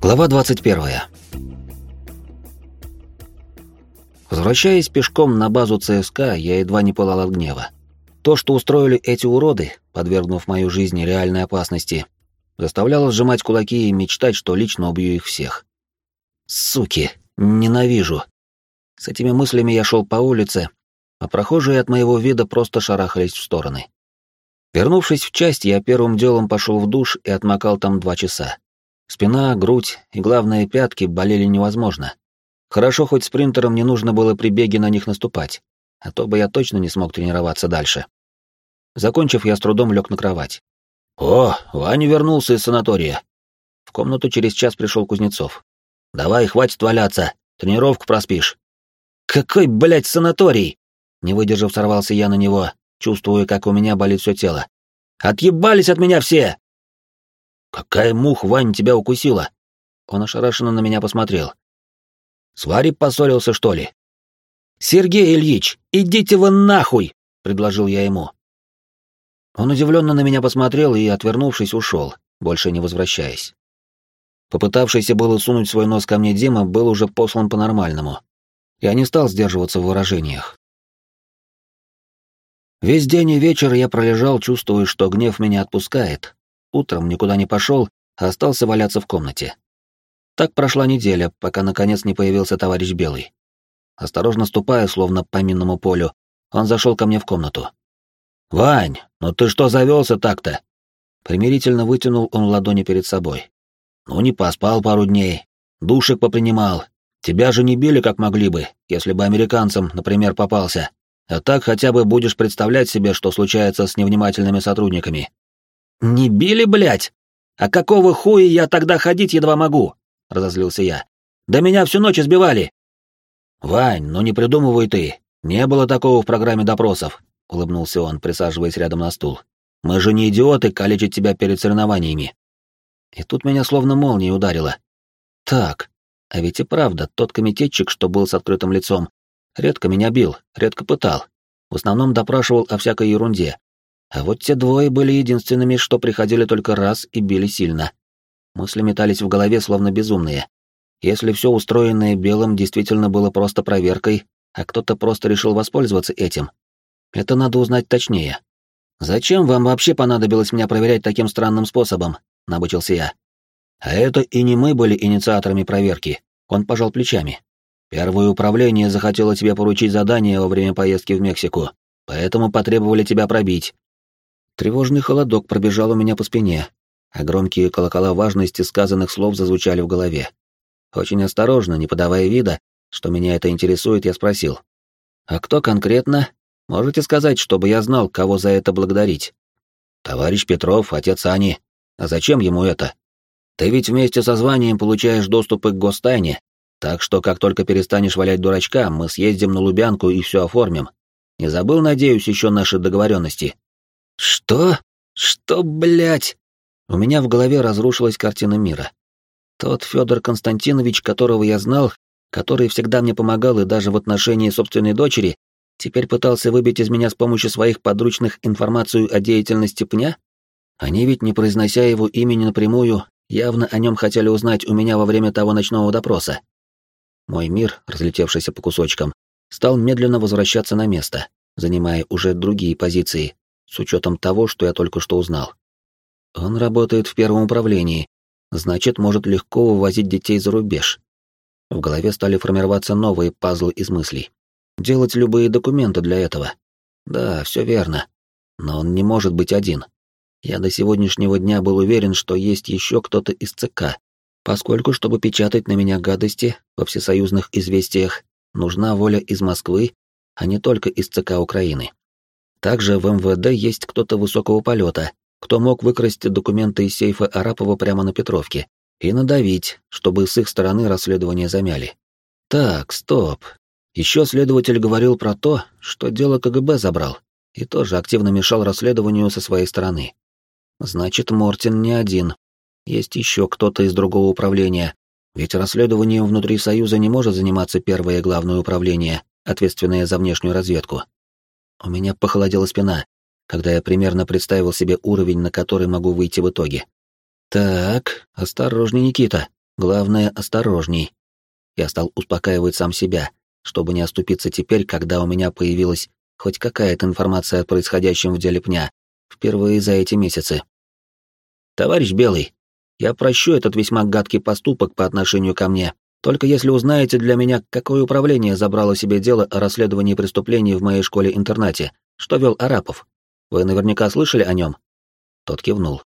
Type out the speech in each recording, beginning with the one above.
Глава 21. Возвращаясь пешком на базу ЦСК, я едва не пылал от гнева. То, что устроили эти уроды, подвергнув мою жизнь реальной опасности, заставляло сжимать кулаки и мечтать, что лично убью их всех. Суки, ненавижу. С этими мыслями я шел по улице, а прохожие от моего вида просто шарахались в стороны. Вернувшись в часть, я первым делом пошел в душ и отмокал там два часа. Спина, грудь и, главное, пятки болели невозможно. Хорошо, хоть спринтерам не нужно было при беге на них наступать, а то бы я точно не смог тренироваться дальше. Закончив, я с трудом лег на кровать. «О, Ваня вернулся из санатория!» В комнату через час пришел Кузнецов. «Давай, хватит валяться, тренировку проспишь». «Какой, блядь, санаторий?» Не выдержав, сорвался я на него, чувствуя, как у меня болит все тело. «Отъебались от меня все!» «Какая мух, Вань, тебя укусила?» Он ошарашенно на меня посмотрел. «С Варей поссорился, что ли?» «Сергей Ильич, идите вы нахуй!» — предложил я ему. Он удивленно на меня посмотрел и, отвернувшись, ушел, больше не возвращаясь. Попытавшийся было сунуть свой нос ко мне Дима был уже послан по-нормальному. Я не стал сдерживаться в выражениях. Весь день и вечер я пролежал, чувствуя, что гнев меня отпускает, Утром никуда не пошел, а остался валяться в комнате. Так прошла неделя, пока наконец не появился товарищ Белый. Осторожно ступая, словно по минному полю, он зашел ко мне в комнату. «Вань, ну ты что завелся так-то?» Примирительно вытянул он ладони перед собой. «Ну не поспал пару дней, душек попринимал. Тебя же не били, как могли бы, если бы американцам, например, попался. А так хотя бы будешь представлять себе, что случается с невнимательными сотрудниками. «Не били, блядь? А какого хуя я тогда ходить едва могу?» — разозлился я. «Да меня всю ночь избивали!» «Вань, ну не придумывай ты. Не было такого в программе допросов», — улыбнулся он, присаживаясь рядом на стул. «Мы же не идиоты калечить тебя перед соревнованиями». И тут меня словно молнией ударило. «Так, а ведь и правда, тот комитетчик, что был с открытым лицом, редко меня бил, редко пытал. В основном допрашивал о всякой ерунде, а вот те двое были единственными, что приходили только раз и били сильно. Мысли метались в голове, словно безумные. Если все устроенное белым действительно было просто проверкой, а кто-то просто решил воспользоваться этим, это надо узнать точнее. «Зачем вам вообще понадобилось меня проверять таким странным способом?» — набычился я. «А это и не мы были инициаторами проверки», — он пожал плечами. «Первое управление захотело тебе поручить задание во время поездки в Мексику, поэтому потребовали тебя пробить. Тревожный холодок пробежал у меня по спине, а громкие колокола важности сказанных слов зазвучали в голове. Очень осторожно, не подавая вида, что меня это интересует, я спросил. «А кто конкретно? Можете сказать, чтобы я знал, кого за это благодарить?» «Товарищ Петров, отец Ани. А зачем ему это? Ты ведь вместе со званием получаешь доступы к гостайне, так что как только перестанешь валять дурачка, мы съездим на Лубянку и все оформим. Не забыл, надеюсь, еще наши договоренности?» «Что? Что, блядь?» У меня в голове разрушилась картина мира. Тот Федор Константинович, которого я знал, который всегда мне помогал и даже в отношении собственной дочери, теперь пытался выбить из меня с помощью своих подручных информацию о деятельности пня? Они ведь, не произнося его имени напрямую, явно о нем хотели узнать у меня во время того ночного допроса. Мой мир, разлетевшийся по кусочкам, стал медленно возвращаться на место, занимая уже другие позиции, с учетом того, что я только что узнал. Он работает в первом управлении, значит, может легко вывозить детей за рубеж. В голове стали формироваться новые пазлы из мыслей. Делать любые документы для этого. Да, все верно. Но он не может быть один. Я до сегодняшнего дня был уверен, что есть еще кто-то из ЦК, поскольку, чтобы печатать на меня гадости во всесоюзных известиях, нужна воля из Москвы, а не только из ЦК Украины. Также в МВД есть кто-то высокого полета, кто мог выкрасть документы из сейфа Арапова прямо на Петровке и надавить, чтобы с их стороны расследование замяли. Так, стоп. Еще следователь говорил про то, что дело КГБ забрал, и тоже активно мешал расследованию со своей стороны. Значит, Мортин не один. Есть еще кто-то из другого управления, ведь расследованием внутри Союза не может заниматься первое главное управление, ответственное за внешнюю разведку. У меня похолодела спина, когда я примерно представил себе уровень, на который могу выйти в итоге. Так, осторожней, Никита. Главное, осторожней. Я стал успокаивать сам себя, чтобы не оступиться теперь, когда у меня появилась хоть какая-то информация о происходящем в деле пня, впервые за эти месяцы. «Товарищ Белый, я прощу этот весьма гадкий поступок по отношению ко мне, только если узнаете для меня, какое управление забрало себе дело о расследовании преступлений в моей школе-интернате, что вел Арапов. Вы наверняка слышали о нем?» Тот кивнул.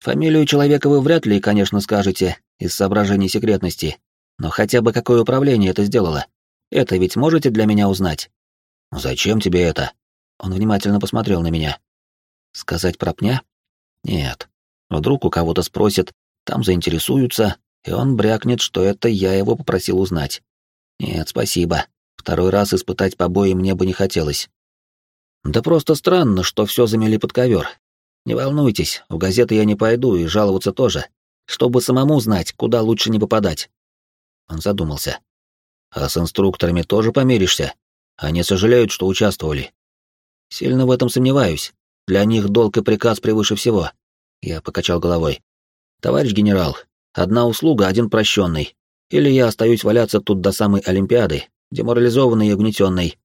«Фамилию человека вы вряд ли, конечно, скажете, из соображений секретности, но хотя бы какое управление это сделало. Это ведь можете для меня узнать?» «Зачем тебе это?» Он внимательно посмотрел на меня. «Сказать про пня? Нет. Вдруг у кого-то спросят, там заинтересуются, и он брякнет, что это я его попросил узнать. Нет, спасибо. Второй раз испытать побои мне бы не хотелось. Да просто странно, что все замели под ковер. Не волнуйтесь, в газеты я не пойду и жаловаться тоже, чтобы самому знать, куда лучше не попадать. Он задумался. А с инструкторами тоже помиришься? Они сожалеют, что участвовали. Сильно в этом сомневаюсь. Для них долг и приказ превыше всего. Я покачал головой. Товарищ генерал, одна услуга, один прощенный. Или я остаюсь валяться тут до самой Олимпиады, деморализованный и угнетенный.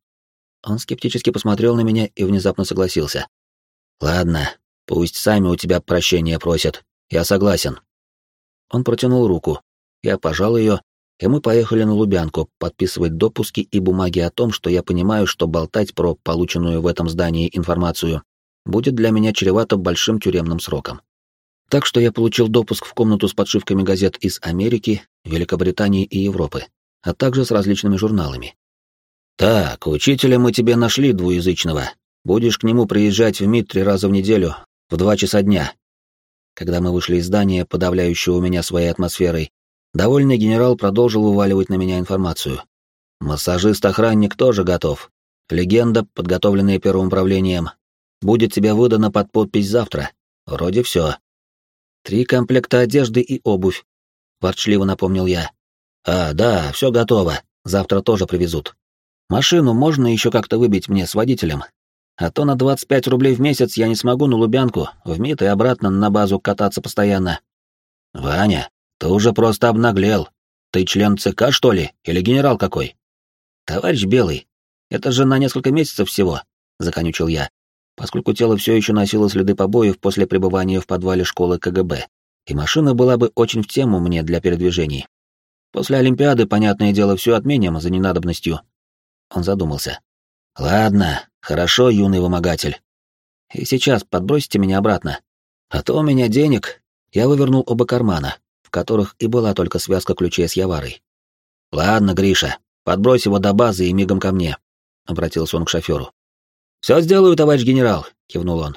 Он скептически посмотрел на меня и внезапно согласился. Ладно, пусть сами у тебя прощения просят. Я согласен. Он протянул руку. Я пожал ее, и мы поехали на Лубянку подписывать допуски и бумаги о том, что я понимаю, что болтать про полученную в этом здании информацию будет для меня чревато большим тюремным сроком. Так что я получил допуск в комнату с подшивками газет из Америки, Великобритании и Европы, а также с различными журналами. «Так, учителя мы тебе нашли двуязычного. Будешь к нему приезжать в МИД три раза в неделю, в два часа дня». Когда мы вышли из здания, подавляющего меня своей атмосферой, довольный генерал продолжил вываливать на меня информацию. «Массажист-охранник тоже готов. Легенда, подготовленная первым управлением. Будет тебе выдана под подпись завтра. Вроде все. Три комплекта одежды и обувь, ворчливо напомнил я. А, да, все готово. Завтра тоже привезут. Машину можно еще как-то выбить мне с водителем. А то на 25 рублей в месяц я не смогу на Лубянку, в МИД и обратно на базу кататься постоянно. Ваня, ты уже просто обнаглел. Ты член ЦК, что ли, или генерал какой? Товарищ Белый, это же на несколько месяцев всего, законючил я поскольку тело все еще носило следы побоев после пребывания в подвале школы КГБ, и машина была бы очень в тему мне для передвижений. После Олимпиады, понятное дело, все отменим за ненадобностью. Он задумался. Ладно, хорошо, юный вымогатель. И сейчас подбросите меня обратно. А то у меня денег. Я вывернул оба кармана, в которых и была только связка ключей с Яварой. Ладно, Гриша, подбрось его до базы и мигом ко мне, обратился он к шоферу. «Все сделаю, товарищ генерал», — кивнул он.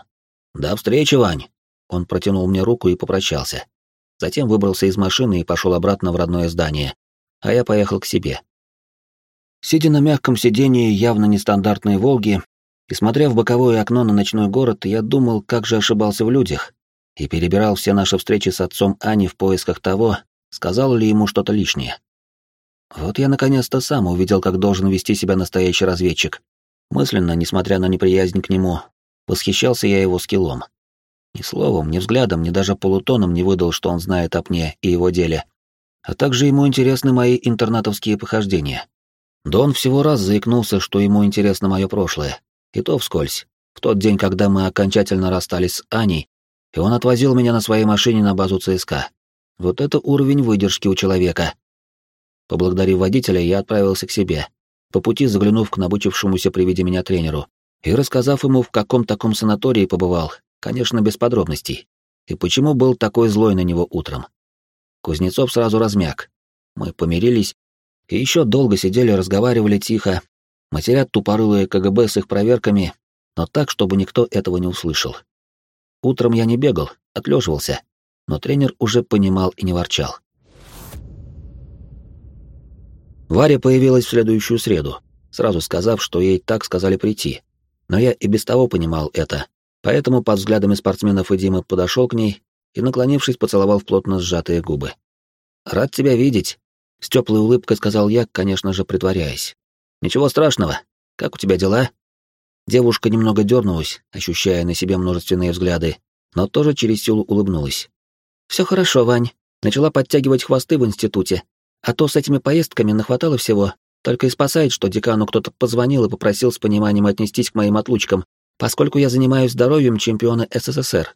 «До встречи, Вань». Он протянул мне руку и попрощался. Затем выбрался из машины и пошел обратно в родное здание, а я поехал к себе. Сидя на мягком сидении явно нестандартной «Волги» и смотря в боковое окно на ночной город, я думал, как же ошибался в людях, и перебирал все наши встречи с отцом Ани в поисках того, сказал ли ему что-то лишнее. Вот я наконец-то сам увидел, как должен вести себя настоящий разведчик, Мысленно, несмотря на неприязнь к нему, восхищался я его скиллом. Ни словом, ни взглядом, ни даже полутоном не выдал, что он знает о пне и его деле. А также ему интересны мои интернатовские похождения. Дон всего раз заикнулся, что ему интересно мое прошлое. И то вскользь. В тот день, когда мы окончательно расстались с Аней, и он отвозил меня на своей машине на базу ЦСКА. Вот это уровень выдержки у человека. Поблагодарив водителя, я отправился к себе, по пути заглянув к набычившемуся при виде меня тренеру и рассказав ему, в каком таком санатории побывал, конечно, без подробностей, и почему был такой злой на него утром. Кузнецов сразу размяк. Мы помирились и еще долго сидели, разговаривали тихо, матерят тупорылые КГБ с их проверками, но так, чтобы никто этого не услышал. Утром я не бегал, отлеживался, но тренер уже понимал и не ворчал. Варя появилась в следующую среду, сразу сказав, что ей так сказали прийти. Но я и без того понимал это, поэтому под взглядами спортсменов и Димы подошел к ней и, наклонившись, поцеловал в плотно сжатые губы. «Рад тебя видеть», — с теплой улыбкой сказал я, конечно же, притворяясь. «Ничего страшного. Как у тебя дела?» Девушка немного дернулась, ощущая на себе множественные взгляды, но тоже через силу улыбнулась. «Все хорошо, Вань. Начала подтягивать хвосты в институте. А то с этими поездками нахватало всего. Только и спасает, что декану кто-то позвонил и попросил с пониманием отнестись к моим отлучкам, поскольку я занимаюсь здоровьем чемпиона СССР.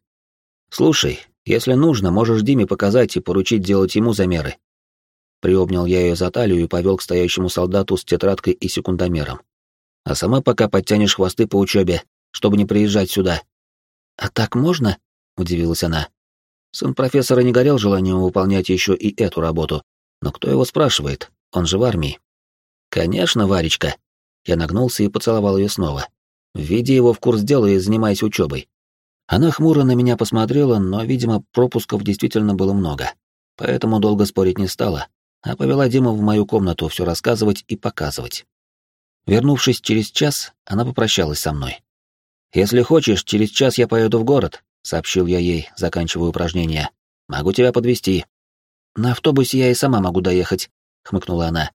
Слушай, если нужно, можешь Диме показать и поручить делать ему замеры. Приобнял я ее за талию и повел к стоящему солдату с тетрадкой и секундомером. А сама пока подтянешь хвосты по учебе, чтобы не приезжать сюда. А так можно? удивилась она. Сын профессора не горел желанием выполнять еще и эту работу. Но кто его спрашивает? Он же в армии. Конечно, Варечка. Я нагнулся и поцеловал ее снова. Введи его в курс дела и занимайся учебой. Она хмуро на меня посмотрела, но, видимо, пропусков действительно было много. Поэтому долго спорить не стала, а повела Диму в мою комнату все рассказывать и показывать. Вернувшись через час, она попрощалась со мной. «Если хочешь, через час я поеду в город», — сообщил я ей, заканчивая упражнение. «Могу тебя подвести. «На автобусе я и сама могу доехать», — хмыкнула она.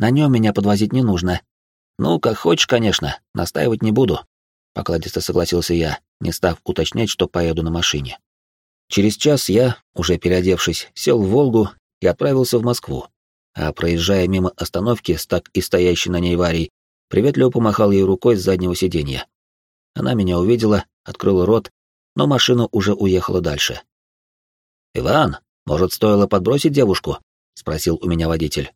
«На нем меня подвозить не нужно». «Ну, как хочешь, конечно, настаивать не буду», — покладисто согласился я, не став уточнять, что поеду на машине. Через час я, уже переодевшись, сел в «Волгу» и отправился в Москву, а проезжая мимо остановки с так и стоящей на ней Варей, приветливо помахал ей рукой с заднего сиденья. Она меня увидела, открыла рот, но машина уже уехала дальше. «Иван, может, стоило подбросить девушку?» — спросил у меня водитель.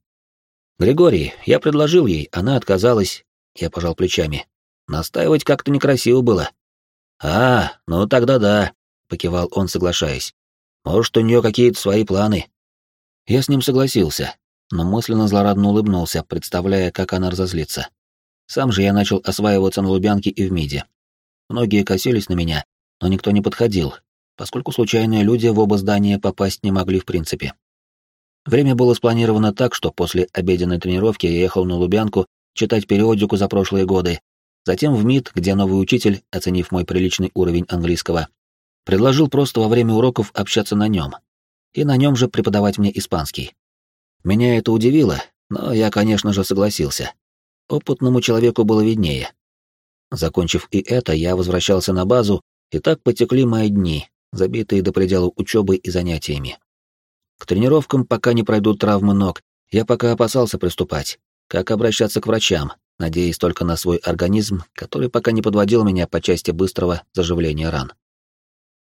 «Григорий, я предложил ей, она отказалась». Я пожал плечами. Настаивать как-то некрасиво было. «А, ну тогда да», — покивал он, соглашаясь. «Может, у нее какие-то свои планы». Я с ним согласился, но мысленно злорадно улыбнулся, представляя, как она разозлится. Сам же я начал осваиваться на Лубянке и в МИДе. Многие косились на меня, но никто не подходил, поскольку случайные люди в оба здания попасть не могли в принципе. Время было спланировано так, что после обеденной тренировки я ехал на Лубянку читать периодику за прошлые годы, затем в МИД, где новый учитель, оценив мой приличный уровень английского, предложил просто во время уроков общаться на нем, и на нем же преподавать мне испанский. Меня это удивило, но я, конечно же, согласился. Опытному человеку было виднее. Закончив и это, я возвращался на базу, и так потекли мои дни, забитые до предела учебой и занятиями. К тренировкам, пока не пройдут травмы ног, я пока опасался приступать, как обращаться к врачам, надеясь только на свой организм, который пока не подводил меня по части быстрого заживления ран.